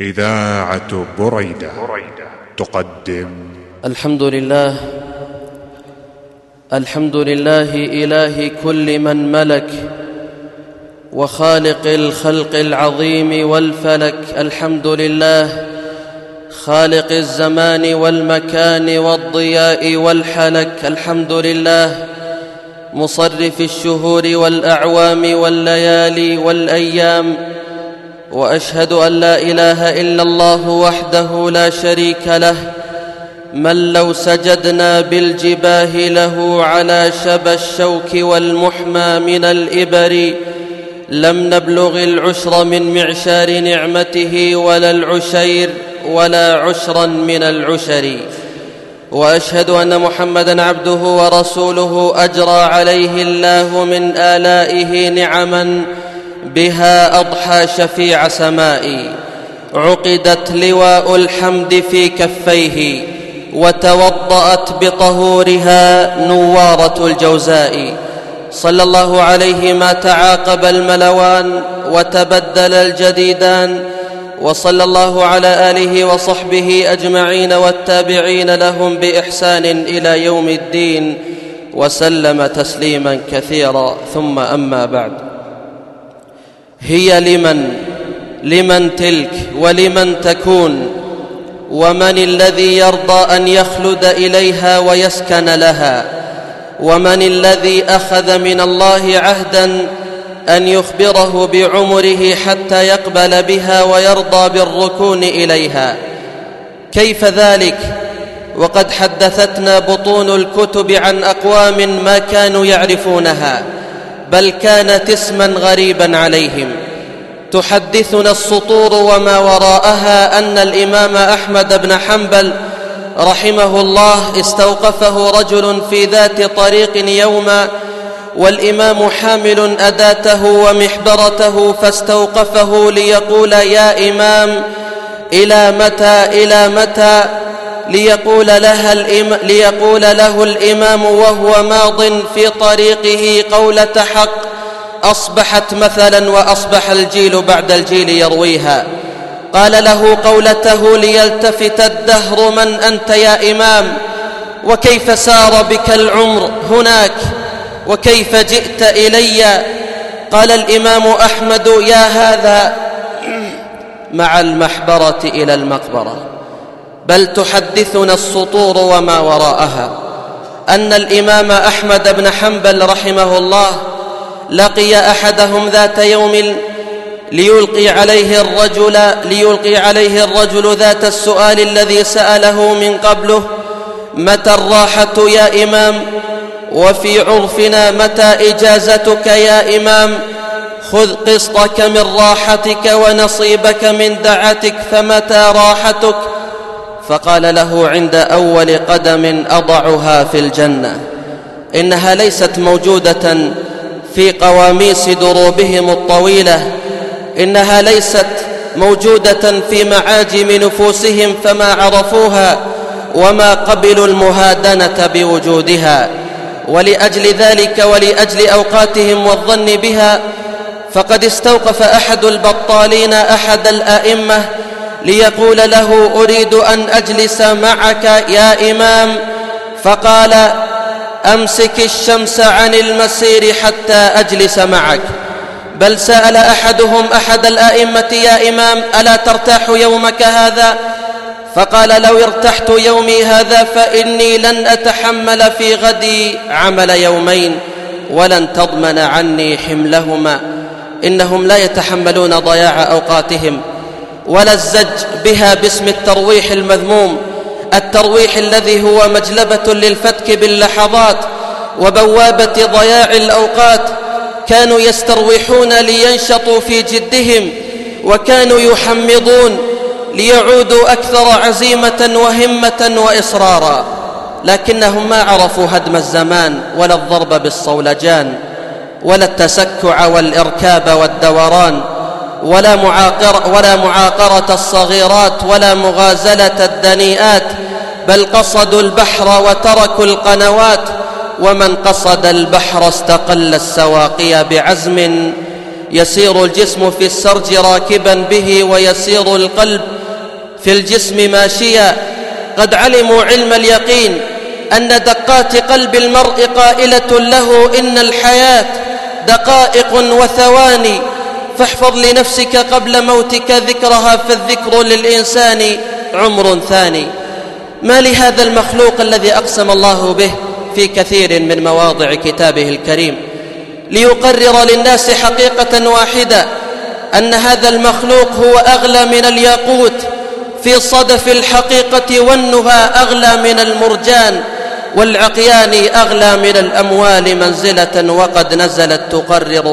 إذاعة بريدة. تقدم. الحمد لله. الحمد لله إله كل من ملك وخالق الخلق العظيم والفلك. الحمد لله. خالق الزمان والمكان والضياء والحلك. الحمد لله. مصرف الشهور والأعوام والليالي والأيام وأشهد أن لا إله إلا الله وحده لا شريك له من لو سجدنا بالجباه له على شبى الشوك والمحمى من الإبر لم نبلغ العشر من معشار نعمته ولا العشير ولا عشرا من العشر. وأشهد أن محمدا عبده ورسوله أجرى عليه الله من آلائه نعما بها أضحى شفيع سمائي. عقدت لواء الحمد في كفيه وتوضات بطهورها نوارة الجوزاء. صلى الله عليه ما تعاقب الملوان وتبدل الجديدان. وصلى الله على آله وصحبه أجمعين والتابعين لهم بإحسان إلى يوم الدين. وسلم تسليما كثيرا ثم أما بعد. هي لمن؟ لمن تلك ولمن تكون؟ ومن الذي يرضى أن يخلد إليها ويسكن لها؟ ومن الذي أخذ من الله عهدا أن يخبره بعمره حتى يقبل بها ويرضى بالركون إليها؟ كيف ذلك؟ وقد حدثتنا بطون الكتب عن أقوام ما كانوا يعرفونها. بل كانت اسما غريبا عليهم. تحدثنا السطور وما وراءها أن الإمام أحمد بن حنبل رحمه الله استوقفه رجل في ذات طريق يوما والإمام حامل أداته ومحبرته فاستوقفه ليقول يا إمام إلى متى إلى متى؟ ليقول, لها الإم ليقول له الإمام وهو ماض في طريقه قولة حق أصبحت مثلا وأصبح الجيل بعد الجيل يرويها. قال له قولته ليلتفت الدهر من أنت يا إمام؟ وكيف سار بك العمر هناك؟ وكيف جئت إلي؟ قال الإمام أحمد يا هذا. مع المحبرة إلى المقبرة. بل تحدثنا السطور وما وراءها. أن الإمام أحمد بن حنبل رحمه الله لقي أحدهم ذات يوم ليلقي عليه الرجل ليلقي عليه الرجل ذات السؤال الذي سأله من قبله متى الراحة يا إمام؟ وفي عرفنا متى إجازتك يا إمام؟ خذ قسطك من راحتك ونصيبك من دعتك فمتى راحتك؟ فقال له عند أول قدم أضعها في الجنة إنها ليست موجودة في قواميس دروبهم الطويلة إنها ليست موجودة في معاجم نفوسهم فما عرفوها وما قبلوا المهادنة بوجودها ولأجل ذلك ولأجل أوقاتهم والظن بها فقد استوقف أحد البطالين أحد الأئمة ليقول له أريد أن أجلس معك يا إمام. فقال أمسك الشمس عن المسير حتى أجلس معك. بل سأل أحدهم أحد الأئمة يا إمام ألا ترتاح يومك هذا؟ فقال لو ارتحت يومي هذا فإني لن أتحمل في غدي عمل يومين ولن تضمن عني حملهما. إنهم لا يتحملون ضياع أوقاتهم. ولا الزج بها باسم الترويح المذموم الترويح الذي هو مجلبة للفتك باللحظات وبوابة ضياع الأوقات كانوا يستروحون لينشطوا في جدهم وكانوا يحمضون ليعودوا أكثر عزيمة وهمة وإصرارا لكنهم ما عرفوا هدم الزمان ولا الضرب بالصولجان ولا التسكع والإركاب والدوران. ولا معاقرة, ولا معاقرة الصغيرات ولا مغازلة الدنيئات بل قصدوا البحر وتركوا القنوات ومن قصد البحر استقل السواقي بعزم يسير الجسم في السرج راكبا به ويسير القلب في الجسم ماشيا. قد علموا علم اليقين أن دقات قلب المرء قائلة له إن الحياة دقائق وثواني فاحفظ لنفسك قبل موتك ذكرها فالذكر للإنسان عمر ثاني. ما لهذا المخلوق الذي أقسم الله به في كثير من مواضع كتابه الكريم؟ ليقرر للناس حقيقة واحدة أن هذا المخلوق هو أغلى من الياقوت. في صدف الحقيقة والنهى أغلى من المرجان والعقيان أغلى من الأموال منزلة وقد نزلت تقرر